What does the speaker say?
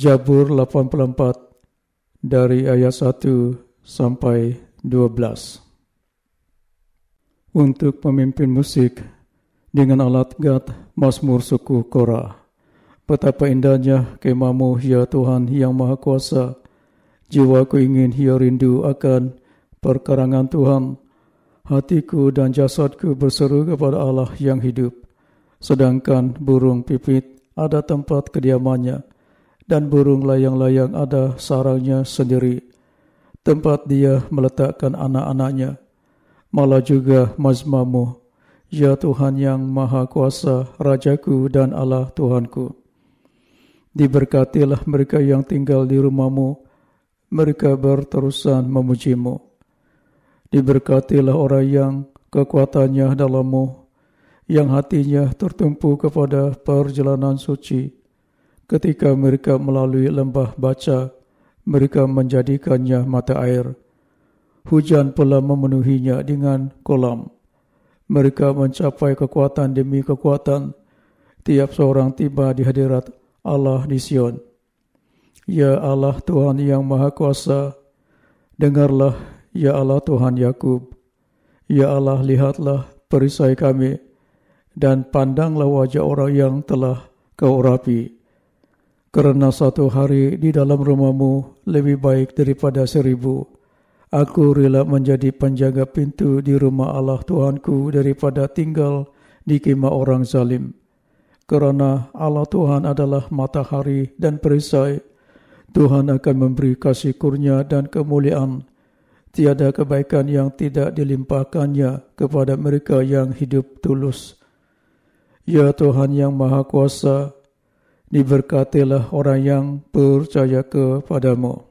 Jabur 84 dari ayat 1 sampai 12. Untuk pemimpin musik dengan alat gad Mazmur suku Korah. Betapa indahnya kemamu ya Tuhan yang Maha Kuasa. Jiwaku ingin ya rindu akan perkarangan Tuhan. Hatiku dan jasadku berseru kepada Allah yang hidup. Sedangkan burung pipit ada tempat kediamannya dan burung layang-layang ada sarangnya sendiri. Tempat dia meletakkan anak-anaknya. Malah juga mazmamu, Ya Tuhan yang Maha Kuasa, Rajaku dan Allah Tuhanku. Diberkatilah mereka yang tinggal di rumahmu, mereka berterusan memujimu. Diberkatilah orang yang kekuatannya dalammu, yang hatinya tertumpu kepada perjalanan suci. Ketika mereka melalui lembah baca, mereka menjadikannya mata air. Hujan pula memenuhinya dengan kolam. Mereka mencapai kekuatan demi kekuatan. Tiap seorang tiba di hadirat Allah di Sion. Ya Allah Tuhan yang Maha Kuasa, dengarlah Ya Allah Tuhan Yakub. Ya Allah lihatlah perisai kami dan pandanglah wajah orang yang telah kau urapi. Kerana satu hari di dalam rumahmu lebih baik daripada seribu. Aku rela menjadi penjaga pintu di rumah Allah Tuhanku daripada tinggal di kemah orang zalim. Kerana Allah Tuhan adalah matahari dan perisai, Tuhan akan memberi kasih kurnia dan kemuliaan. Tiada kebaikan yang tidak dilimpahkannya kepada mereka yang hidup tulus. Ya Tuhan yang Maha Kuasa, diberkatilah orang yang percaya kepadamu.